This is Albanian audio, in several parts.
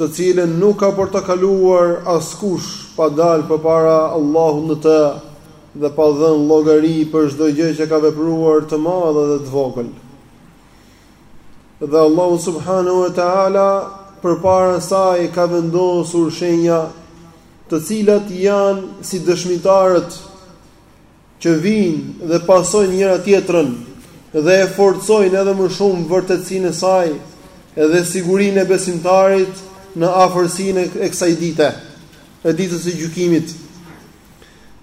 të cilën nuk ka për ta kaluar askush pa dalë përpara Allahut në të dhe pa dhënë llogari për çdo gjë që ka vepruar të madhe dhe të vogël. Dhe Allahu subhanahu wa taala përpara saj ka vendosur shenja të cilat janë si dëshmitarët që vijnë dhe pasojnë njëra tjetrën dhe e forcojnë edhe më shumë vërtetësinë e saj dhe sigurinë e besimtarit në afërsinë e kësaj dite, e ditës së gjykimit.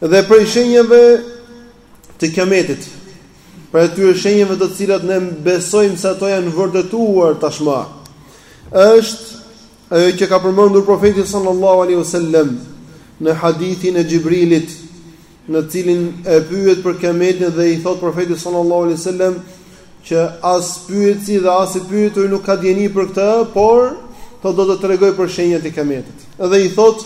Dhe prej shenjave të Kiametit, prej atyre shenjave të cilat ne besojmë se ato janë vërtetuar tashmë. Është ajo që ka përmendur profeti sallallahu alaihi wasallam në hadithin e Xhibrilit në të cilin e pyet për Kiametin dhe i thot Profeti sallallahu alejhi ue sellem që as pyetësi dhe as i pyeturi nuk ka dijeni për këtë, por do të tregoj për shenjat e Kiametit. Dhe i thot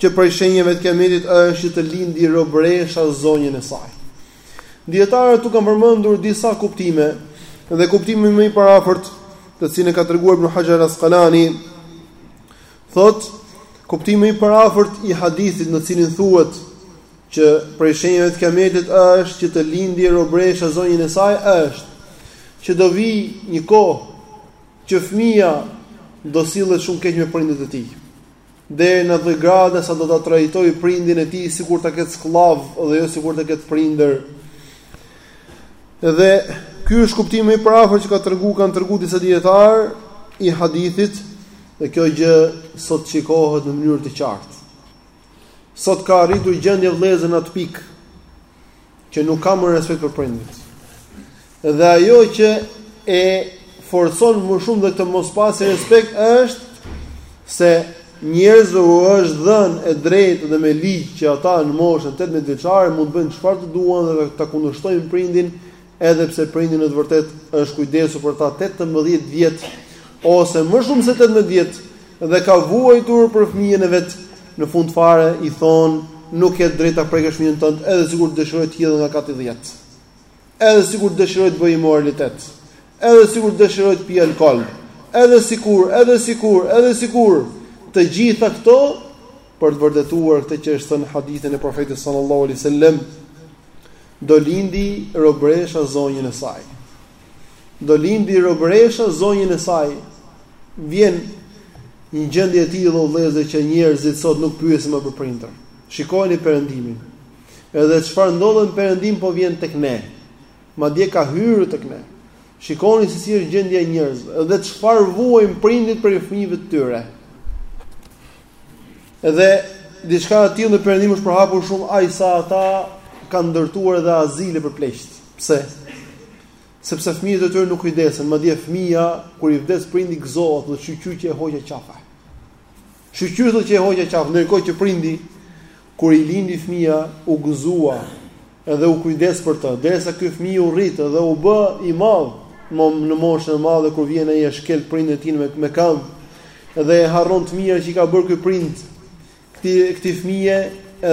që prej shenjave të Kiametit është që të lindi robresha zonjën e saj. Dietarët u kanë përmendur disa kuptime dhe kuptimi më i përafërt, të cilin e ka treguar Ibnu Hajar al-Asqalani, Thot, kuptimi më i përafërt i hadithit në cilin thuhet që prej shenjave të kiametit është që të lindi robresha zonjën e saj është që do vi një kohë që fëmija do sillet shumë keq me prindit e tij. Deri në atë gradë sa do ta trajtojë prindin e tij sikur ta ketë skllav dhe jo sikur ta ketë prindër. Dhe ky është kuptimi më i përafërt që ka tregu kanë treguar disa dietar i hadithit Dhe kjo gjë sot shikohet në mënyrë të qartë. Sot ka arritur gjendja vëllezër në atë pikë që nuk ka më respekt për prindërit. Dhe ajo që e forcon më shumë dhe këtë mospasje respekt është se njerëzve u është dhënë e drejtë dhe me ligj që ata në moshën 18 vjeçare mund të bëjnë çfarë të duan dhe ta kundërshtojnë prindin edhe pse prindi në të vërtetë është kujdesur për ta tetëmbëdhjetë vjet ose më shumë se tetëmbëdhjetë vjet dhe ka vuajtur për fëmijën e vet, në fund fare i thonë, nuk ke drejt ta prekësh fëmijën tond, edhe sikur dëshiroj të hidhet nga kati 10. Edhe sikur dëshiroj të bëj immoralitet. Edhe sikur dëshiroj të pi alkool. Edhe sikur, edhe sikur, edhe sikur të gjitha këto për të vërtetuar këtë që është thënë hadithin e profetit sallallahu alaihi wasallam Do lindi robëresha zonjën e saj. Do lindi robëresha zonjën e saj. Vjen një gjendje e tillë o vëllezër që njerëzit sot nuk pyesin më për prindër. Shikojeni perëndimin. Edhe çfarë ndodh në perëndim po vjen tek ne. Madje ka hyrë tek ne. Shikoni se si është gjendja e njerëzve dhe çfarë vuajnë prindit prej fëmijëve të tyre. Dhe diçka e tillë në perëndim është përhapur shumë aq sa ata kanë ndërtuar edhe azile për pleqtë. Pse? Sepse fëmijët e tyre nuk kujdesen, madje fëmija kur i vdes prindi gëzohet dhe shyqyr që e hoqa qafe. Shyqyr thotë që e hoqa qafe, ndërkohë që prindi kur i lindi fëmija u gëzua Edhe u kujdes për të, derisa ky fëmijë u rrit dhe u bë i madh, në moshën e madhe kur vjen ai e shkel prindin e tij me me këmbë dhe e harron të mirën që i ka bërë ky prind këtij këtij fëmije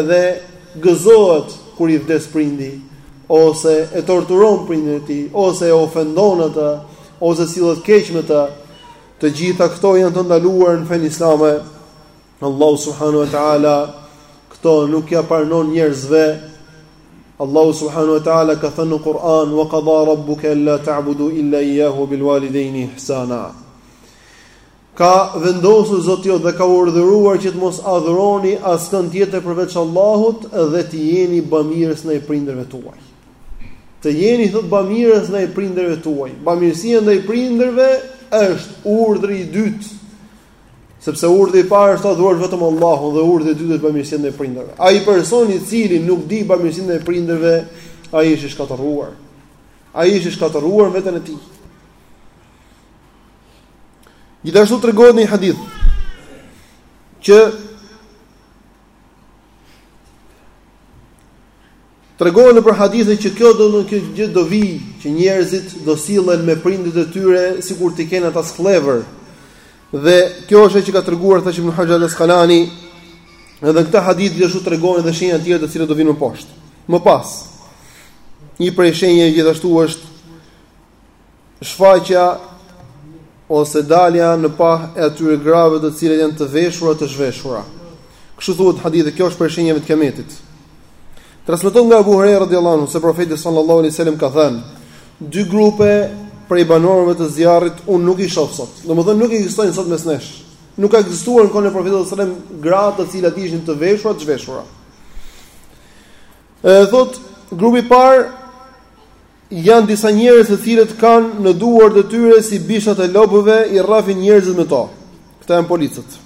dhe gëzohet kur i vdes prindi ose e torturon prindin e tij ose e ofendon atë ose sillet keq me të. Të gjitha këto janë të ndaluara në fenë islame. Allahu subhanahu wa taala këto nuk ja pranon njerëzve. Allahu subhanahu wa taala ka thënë në Kur'an: "Wa qada rabbuka alla ta'budu illa iyyahu wa bil walidayni ihsana." Ka vendosur Zoti jot dhe ka urdhëruar që të mos adhuroni askënd tjetër përveç Allahut dhe të jeni bamirës ndaj prindërve tuaj. Të jeni thot bamirës ndaj prindërve tuaj. Bamirësia ndaj prindërve është urdhri i dytë Sepse urdhri i parë është ta adhurosh vetëm Allahun dhe urdhri i dytë është bamirësia ndaj prindërve. Ai person i cili nuk di bamirësinë ndaj prindërve, ai është i shkatërruar. Ai është i shkatërruar veten e tij. Gjithashtu tregohet në një hadith Që Tregohet nëpër hadithe që kjo do kjo gjë do vijë, që njerëzit do sillen me prindërit e tyre sikur t'i kenë ata skllevër. Dhe kjo është ajo që ka treguar thashë Ibn Hajar al-Asqalani, edhe në këtë hadith gjithashtu tregohen edhe shenja të tjera të cilat do vinë më poshtë. Më pas, një prej shenjave gjithashtu është shfaqja ose dalja në pah e atyre grave të cilat janë të veshura të zhveshura. Kështu thuhet në hadith, kjo është prej shenjave të kiametit. Transmetohet nga Abu Huraira radhiyallahu anhu se profeti sallallahu alaihi wasallam ka thënë: "Dy grupe prej banorëve të zjarrit unë nuk i shoh sot." Domethënë nuk ekzistojnë sot mes nesh. Nuk ka ekzistuar në kohën e profetit sallallahu alaihi wasallam gra të cilat ishin të veshura të zhveshura. E thotë grupi i parë Janë disa njerëz të cilët kanë në duart e tyre si bishtat e lopëve i rrafin njerëzit me to. Këta janë policët.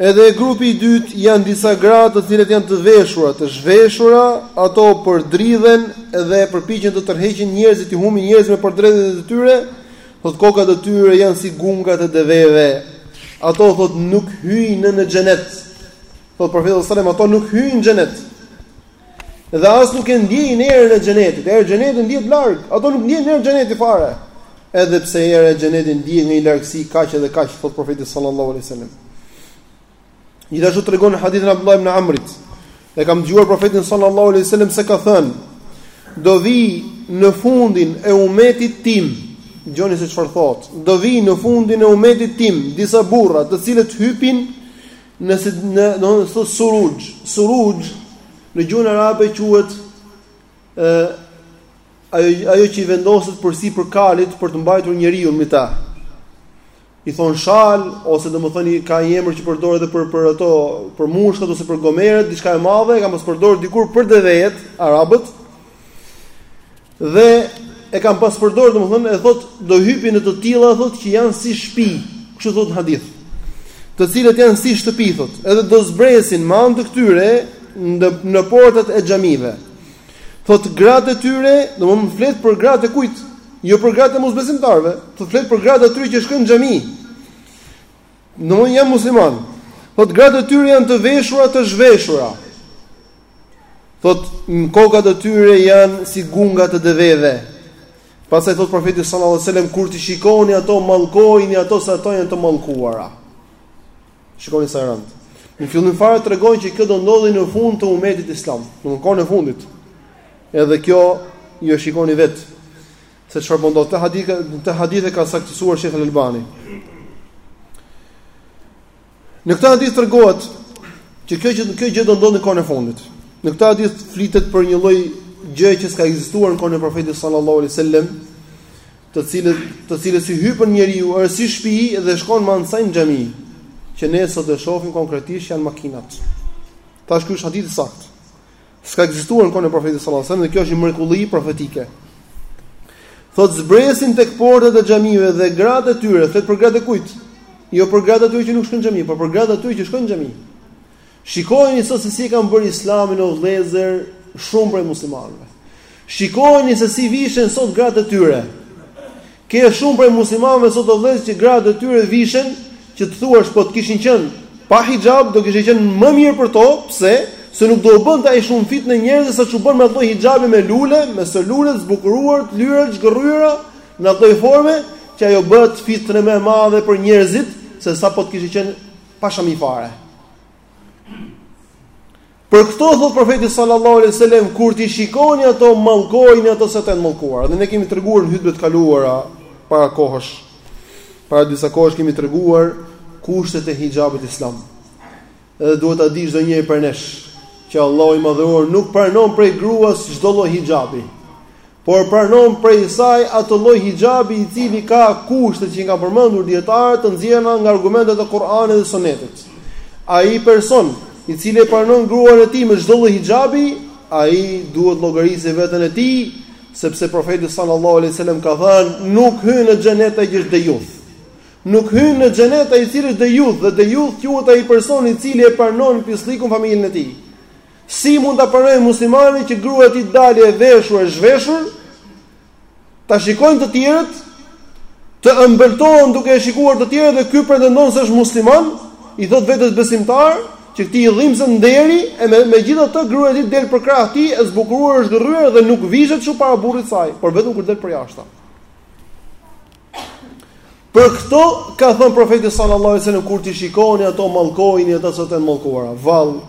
Edhe grupi i dytë janë disa gra të cilat janë të veshura, të zhveshura, ato përdridhen dhe përpiqen të tërheqin njerëzit, t'i humbin njerëzit me përdridhjet e tyre, thot kokat e tyre janë si gungat e deveve. Ato thot nuk hyjnë në xhenet. Thot profeti sallallahu alajhi wasallam, ato nuk hyjnë në xhenet. Dhe as nuk e ndjejnë erën e xhenetit. Era e xhenetit ndihet larg. Ato nuk ndjejnë erën e xhenetit fare. Edhe pse era e xhenetit ndihet në një largësi kaq edhe kaq, thot profeti sallallahu alaihi wasallam. Gjithashtu tregon hadithin e Abdullah ibn Amrit. E kam dëgjuar profetin sallallahu alaihi wasallam se ka thënë: Do vijnë në fundin e umetit tim, dëgjoni se çfarë thotë. Do vijnë në fundin e umetit tim disa burra, të cilët hypin Në si thotë suruxh, suruxh në gjuhën arabe quhet ë ajo ajo që i vendoset përsipër kalit për të mbajtur njeriun mbi ta. I thon shal ose domethënë ka një emër që përdoret edhe për për ato për mushkat ose për gomerët, diçka e madhe, e kanë pas përdorur dikur për devet arabët. Dhe e kanë pas përdorur domethënë e thot do hypin në të tilla thot që janë si shtëpi, kështu thot hadithi. Të cilat janë si shtëpi thot, edhe do zbresin me anë të këtyre në në portat e xhamive. Thot gratë e tyre, domethënë flet për gratë e kujt? Jo për gratë e mosbesimtarëve, thot flet për gratë e atyre që shkojnë në xhami. Domethënë janë musliman. Thot gratë e tyre janë të veshura, të zhveshura. Thotë kokat e tyre janë si gungat e deveve. Pastaj thot profeti sallallahu alajhi wasallam kur t'i shikoni ato mallkojini ato se ato janë të mallkuara. Shikoni sa rënd. Në fillim fare tregon që kjo do ndodhi në fund të umetit islam, domethënë në kohën e fundit. Edhe kjo ju e shikoni vet se çfarë po ndodh. Këtë hadith, këtë hadith e ka saktësuar Sheikh Al-Albani. Në këtë hadith tregohet që kjo që kjo gjë do ndodhi në kohën e fundit. Në këtë hadith flitet për një lloj gjëje që s'ka ekzistuar në kohën e profetit sallallahu alaihi wasallam, të cilët të cilës i hypën njeriu është si shtëpi dhe shkon me anë saj në xhami, që ne sot e shohim konkretisht janë makinat. Tash ky është hadith i saktë. S'ka ekzistuar në kohën e profetit sallallahu alajhi wasallam dhe kjo është një mrekulli profetike. Thot zbresin tek portat e xhamive dhe gratë e tyre, thot për gratë e kujt? Jo për gratë e atyre që nuk shkojnë në xhami, por për gratë e atyre që shkojnë në xhami. Shikojeni sot se si e kanë bërë Islamin o vëllezër shumë prej muslimanëve. Shikojeni se si vishen sot gratë e tyre. Ke shumë prej muslimanëve sot o vëllezër që gratë e tyre vishen që të thuash po të kishin qenë pa hixhab do kishte qenë më mirë për to, pse? Se nuk do u bënte aq shumë fitne njerëzve sa ç'u bën me atë lloj hixhabi me lule, me këso lule të zbukuruar, të lyra të zhgërryera në atë lloj forme që ajo bëhet fitne më e madhe për njerëzit se sa po të kishte qenë pa shami fare. Për këto thotë profeti sallallahu alejhi ue sellem kur t'i shikoni ato mallkojini ato se ato janë të mallkuara. Dhe ne kemi treguar në hutbet e kaluara para kohësh. Para disa kohësh kemi treguar kushtet e hixhabit islam. Edhe duhet ta dijë çdo njeri prej nesh që Allahu i madhëruar nuk pranon prej gruas çdo lloj hixhabi. por pranon prej saj atë lloj hixhabi i cili ka kushtet që i kanë përmendur dijetarët të nxjerra nga argumentet e Kur'anit dhe Sunetit. Ai person i cili e pranon gruan e tij me çdo lloj hixhabi, ai duhet të llogarisë veten e tij, sepse profeti sallallahu alejhi ue sellem ka thënë, nuk hyn në xhenet ai që është dejuth. Nuk hyn në xhenet ai i cili është dejuth dhe dejuth quhet ai person i cili e pranon pisllëkun në familjen e tij. Si mund ta pranojë muslimani që gruaja e tij të dalë e veshur e zhveshur, ta shikojnë të tjerët, të ëmbëltohen duke e shikuar të tjerët dhe ky pretendon se është musliman, i thotë vetes besimtar, që këtij i dhimbset nderi dhe megjithatë gruaja e tij del përkrah tij e zbukuruar e zhgërryer dhe nuk vishet kështu para burrit saj, por vetëm kur del për jashtë. Për këto ka thënë profeti sallallahu alajhi wasallam kur t'i shikoni ato mallkojini ato se ato janë të mallkuara. Vallë,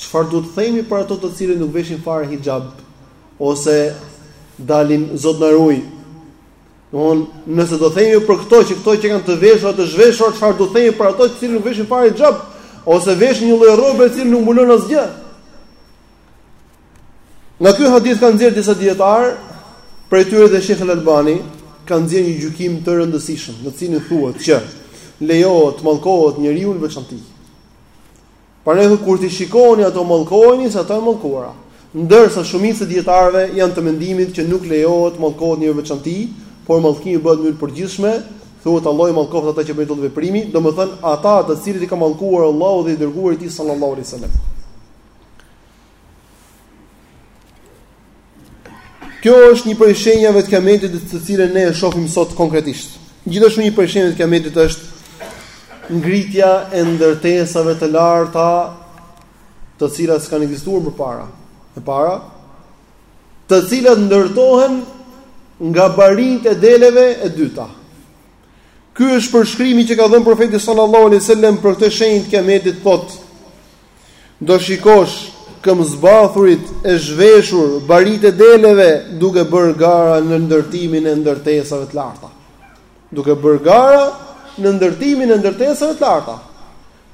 çfarë duhet të themi për ato të cilët nuk veshin fare hixhab ose dalin Zot na ruaj. Domethënë, nëse do themi për këto që këto qenkan të veshura të zhveshura, çfarë do të themi për ato të cilët nuk veshin fare hixhab ose veshin një lloj rrobe e cila nuk mbulon asgjë. Nga ky hadith kanë nxjerrë disa dijetarë, prej tyre dhe Shejh Albani ka nxjerrë një gjykim të rëndësishëm, në të cilin thuhet që lejohet të mallkohet njeriu në veçanti. Para edhe kur t'i shikoni ato mallkojini se ato janë të mallkuara. Ndërsa shumica e dijetarëve janë të mendimit që nuk lejohet të mallkohet njeriu në veçanti, por mallkimi bëhet në mënyrë të përgjithshme, thuhet Allahu i mallkoftë ata që bëjnë këtë veprim, domethënë ata të cilët i ka mallkuar Allahu dhe i dërguari i tij sallallahu alaihi wasallam. Kjo është një prej shenjave të kiametit të cilën ne e shohim sot konkretisht. Gjithashtu një prej shenjave të kiametit është ngritja e ndërtesave të larta, të cilat s'kanë ekzistuar më parë. E para, të cilat ndërtohen nga barinjtë e deleve e dyta. Ky është përshkrimi që ka dhënë profeti sallallahu alejhi ue sellem për këtë shenjë të kiametit thotë Do shikosh këmbëzbathurit e zhveshur, baritë e deleve, duke bërë gara në ndërtimin e ndërtesave të larta. Duke bërë gara në ndërtimin e ndërtesave të larta.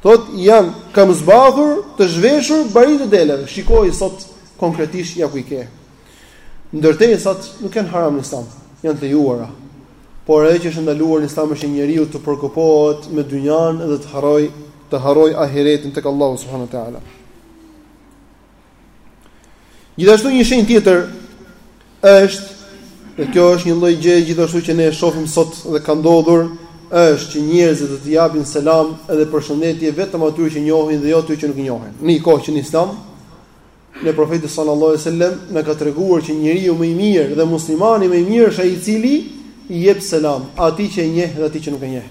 Thotë janë këmbëzbathur, të zhveshur, baritë e deleve. Shikoji sot konkretisht ja ku i ke. Ndërtesat nuk janë haram në Islam, janë të lejuara. Por ajo që është e ndaluar në Islam është që njeriu të preokupohet me dynjan dhe të harrojë të harrojë ahiretin tek Allahu subhanahu wa taala. Gjithashtu një shenjë tjetër është dhe kjo është një lloj gjëje gjithashtu që ne e shohim sot dhe ka ndodhur është që njerëzit do të japin selam edhe përshëndetje vetëm atyre që njohin dhe jo atyre që nuk njohin. Në një kohë që në Islam Ne profeti sallallahu alejhi ve sellem na ka treguar që njeriu më i mirë dhe muslimani më i mirë është ai i cili i jep selam atij që e njeh dhe atij që nuk e njeh.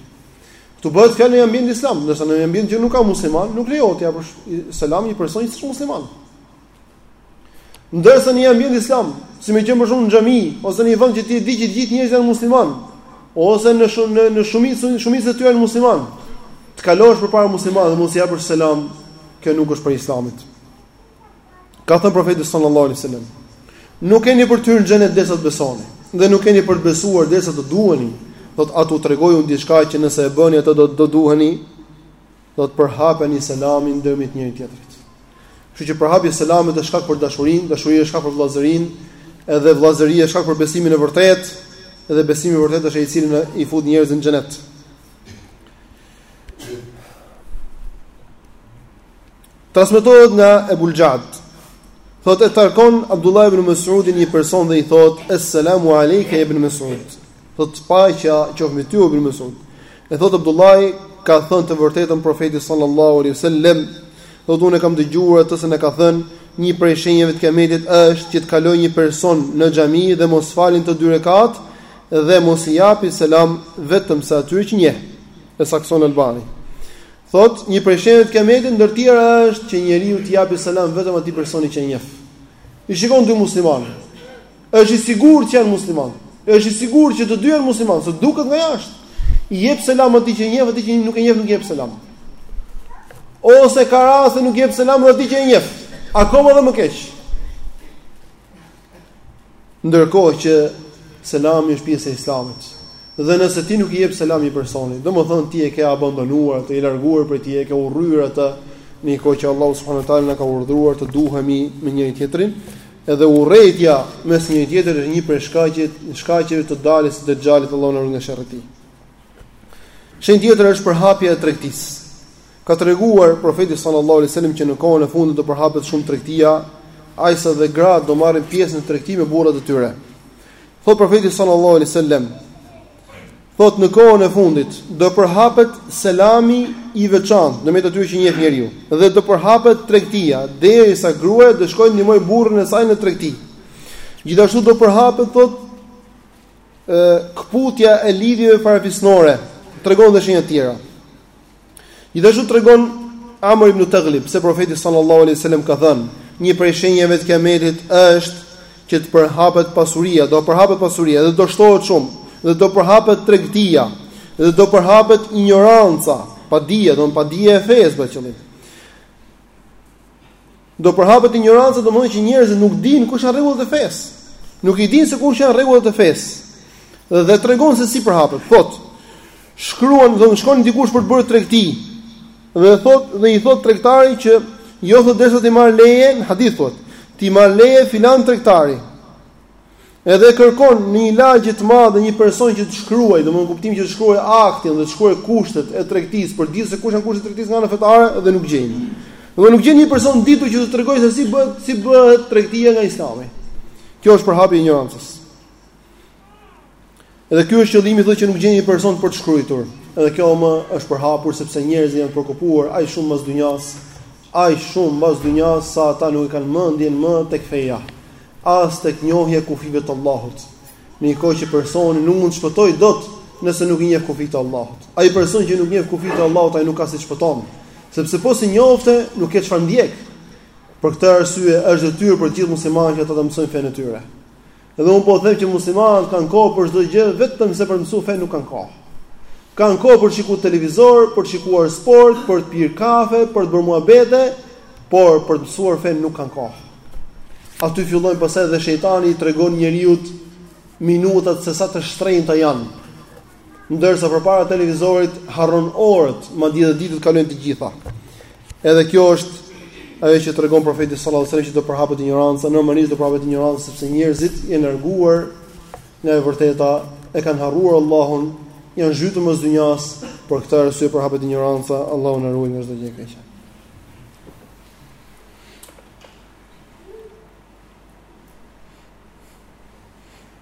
Këtu bëhet fjalë në ambientin islam, ndërsa në ambient që nuk ka musliman, nuk lejohet të japësh selam një personi që s'është musliman. Ndërsa në ambientin islam, si me qenë për shembull në xhami ose në një vend që ti e di që të gjithë njerëzit janë musliman, ose në shumë në, në shumicë shumicë të tyre janë musliman, të kalosh përpara muslimanëve dhe mos i japësh selam, kjo nuk është prej islamit. Ka thënë profeti sallallahu alaihi wasallam, nuk keni për të hyrë në xhenet derisa të besoni, dhe nuk keni për të besuar derisa të duheni, thotë a t'ju tregoj unë diçka që nëse e bëni atë do të duheni, thotë përhapeni selamin ndërmjet njëri-tjetrit. Kështu që përhapja e selamit është shkak për dashurinë, dashuria është shkak për vëllazërinë, edhe vëllazëria është shkak për besimin e vërtetë, edhe besimi i vërtetë është ai i cili i fut njerëzit në xhenet. Transmetohet nga Ebul Xhad, thotë e takon Abdullah ibn Mesudin një person dhe i thotë, Esselamu alejke ja ibn Mesud, thotë paqja qoftë mbi ty ibn Mesud. E thotë Abdullahi ka thënë të vërtetën profeti sallallahu alaihi wasallam, thotë unë e kam dëgjuar atë se na ka thënë, një prej shenjave të kiametit është që të kaloj një person në xhami dhe mos fali në të dy rekate dhe mos i japi selam vetëm se atyre që njeh. E saktëson Albani. Thotë, një prej shenjave të kiametit ndër të tjera është që njeriu t'i japë selam vetëm atij personi që e njeh. I shikon dy muslimanë. Është i sigurt që janë muslimanë. Është i sigurt që të dy janë muslimanë, se duket nga jashtë. I jep selam atij që e njeh, atij që nuk e njeh nuk i jep selam. Ose ka raste nuk i jep selam dhe atij që e njeh. Akoma edhe më keq. Ndërkohë që selami është pjesë e islamit. Dhe nëse ti nuk i jep selam një personi, domethënë ti e ke abandonuar atë, je larguar prej tij, e ke urryer atë, në një kohë që Allahu subhanahu wa taala na ka urdhëruar të duhemi me njëri-tjetrin, edhe urrejtja mes njëri-tjetrit është një prej shkaqeve, shkaqeve të daljes së Dexhalit Allahu na ruajt nga sherri i tij. Shenjë tjetër është përhapja e tregtisë. Ka treguar Profeti sallallahu alejhi dhe sellem që në kohën e fundit do përhapet shumë tregtia, aq sa dhe gratë do marrin pjesë në tregti me burrat e tyre. Thot Profeti sallallahu alejhi dhe sellem, thot në kohën e fundit do përhapet selami i veçantë në mes atyre që njeh njeriu dhe do përhapet tregtia derisa gruaja do shkojë ndihmoj burrin e saj në tregti. Gjithashtu do përhapet thot ë kputja e lidhjeve farefisnore, tregon dhe shenja të tjera. Gjithashtu tregon Amr ibn Taghlib se profeti sallallahu alaihi wasallam ka thënë, një prej shenjave të kiametit është që të përhapet pasuria, do përhapet pasuria dhe do shtohet shumë, dhe do përhapet tregtia, dhe do përhapet injoranca, padija, domthonë padija e fesë, për qëllim. Do përhapet injoranca domthonjë që njerëzit nuk dinë kush janë rregullat e fesë. Nuk i dinë se kush janë rregullat e fesë. Dhe tregon se si përhapet. Thot, shkruan, do të shkon dikush për të bërë tregti. Dhe thot dhe i thot tregtari që jo thot derisa të marr leje, hadith thot, ti marr leje filan tregtarit. Edhe kërkon në një lagje të madhe një person që të shkruajë, domthonë kuptimin që të shkruajë aktin dhe të shkruajë kushtet e tregtisë, për të ditur se kush janë kushtet e tregtisë nga ana fetare dhe nuk gjejnë. Dhe nuk gjen një person ditur që t'u tregojë se si bëhet, si bëhet tregtia nga Islami. Kjo është përhapje e injorancës. Edhe ky është qëllimi thotë që nuk gjen një person për të shkruajtur. Edhe kjo më është përhapur sepse njerëzit janë preokupuar aq shumë mbas dynjas, aq shumë mbas dynjas sa ata nuk e kanë mendjen më tek feja, as tek njohja e kufijve të Allahut. Në një kohë që personi nuk mund të shpëtojë dot nëse nuk i njeh kufijtë e Allahut. Ai person që nuk njeh kufijtë e Allahut ai nuk ka si të shpëton, sepse po s'i njofte nuk ke çfarë ndjek. Për këtë arsye është detyrë për gjithë muslimanët që ata të mësojnë fenë e tyre. Edhe un po them që muslimanët kanë kohë për çdo gjë, vetëm se për të mësu fen nuk kanë kohë. Kanë kohë për të shikuar televizor, për të shikuar sport, për të pirë kafe, për të bërë muhabete, por për të mësuar fen nuk kanë kohë. Aty fillojnë pastaj dhe shejtani i tregon njeriut minutat se sa të shtrenjta janë. Ndërsa përpara televizorit harron orët, madje edhe ditët kalojnë të gjitha. Edhe kjo është ajo që tregon profeti sallallahu alajhi wasallam që do përhapet injoranca, normalisht do përhapet injoranca sepse njerëzit janë larguar nga e vërteta, e kanë harruar Allahun, janë zhytur mas dynjas, për këtë arsye përhapet injoranca, Allahu na ruaj nga çdo gjë e keqe.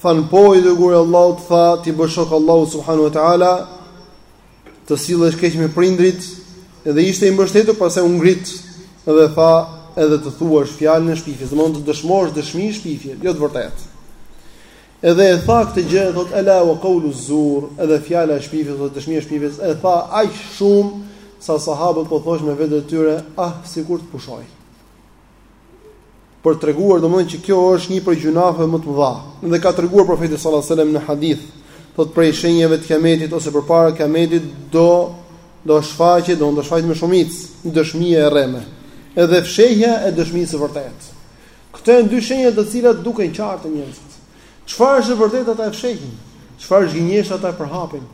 Thanë po i dërguar i Allahut, tha t'i bësh shok Allahut subhanahu wa taala, të sillesh keq me prindrit, dhe ishte i mbështetur pastaj u ngrit dhe tha edhe të thuash fjalën e shpifjes, domthonë të dëshmosh dëshmi shpifje, jo të vërtetë. Edhe e tha këtë gjë, thot ela wa qawlu zur, edhe fjala e shpifjes ose dëshmia e shpifjes, e tha aq shumë sa sahabët po thoshin me veten e tyre, ah sikur të pushojë. për të treguar domethënë që kjo është një prej gjynafeve më të mëdha. Dhe ka treguar profeti sallallahu alajhi wasallam në hadith, thot prej shenjave të kiametit ose përpara kiametit do do shfaqet, do të shfaqet me shumicë dëshmia e rreme. Edhe fshehja e dëshmisë së vërtetë. Këto janë dy shenja të cilat duken qartë te njerëzit. Çfarë është e vërtetë ata e fshehin, çfarë është gënjeshtër ata e përhapin.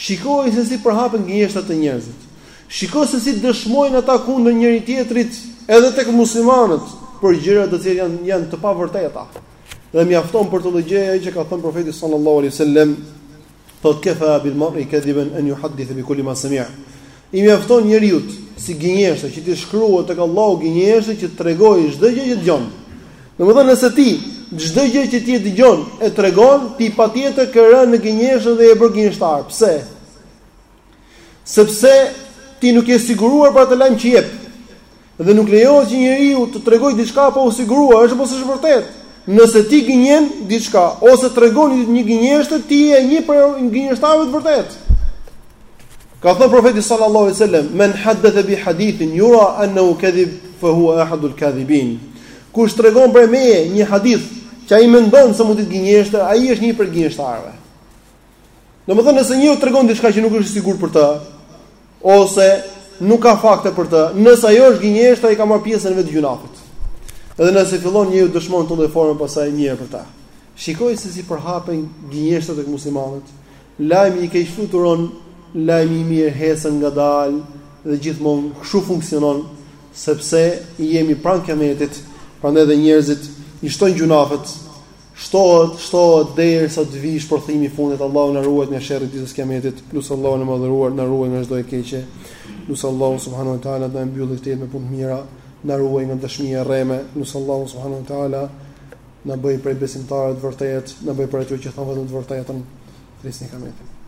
Shikoni se si përhapen gënjeshtrat te njerëzit. Shikoni se si dëshmojnë ata kundër njëri-tjetrit edhe tek muslimanët për gjëra të cilat janë janë të pavërteta. Dhe mjafton për këtë gjë ajo që ka thënë profeti sallallahu alaihi wasallam, thot "Kafa bil mar'i kadiban an yuhaddith bi kulli ma sami'a." I mjafton njeriut, si gënjeshtër, që t'i shkruhet tek Allahu gënjeshtër që të tregojë çdo gjë që dëgjon. Domethënë, nëse ti çdo gjë që ti e dëgjon e tregon, ti patjetër ke rënë në gënjeshtër dhe je bërë gënjeshtar. Pse? Sepse ti nuk je siguruar për atë lajm që jep. Dhe nuk lejohet që njeriu të tregojë diçka pa u siguruar, është apo s'është e vërtetë. Nëse ti gënjen diçka ose tregon një gënjeshtër, ti je një prej gënjeshtarëve të vërtetë. Ka thënë profeti sallallahu alaihi wasallam, "Men haddatha bi hadithin yura annahu kadhib, fa huwa ahadul kadhibin." Kush tregon prej meje një hadith që ai mendon se mund të jetë gënjeshtër, ai është një prej gënjeshtarëve. Domethënë nëse njeriu tregon diçka që nuk është i sigurt për të, ose nuk ka fakte për të, nëse ajo është gënjeshtër, ai ka marrë pjesën e vet të gjynafit. Edhe nëse fillon njeriu dëshmon në këtë formë pastaj mjerë për ta. Shikoni se si përhapen gënjeshtrat tek muslimanët. Lajmi i keq fluturon, lajmi i mirë ecën ngadalë dhe gjithmonë kështu funksionon sepse i jemi pranë kiametit, prandaj dhe njerëzit i shtojnë gjynafet Shtohet, shtohet derisa të vijë shpërthimi i fundit. Allahu na ruajt nga sherri i ditës së Kiametit. Lus Allahun e madhëruar të na ruajë nga çdo e keqe. Lus Allahun subhanahu wa taala të na mbyllë këtë jetë me punë të mira. Na ruajt nga dëshmia e rreme. Lus Allahun subhanahu wa taala të na bëjë prej besimtarëve të vërtetë, na bëjë prej atyre që thonë vetëm të vërtetën. Trisni kametin.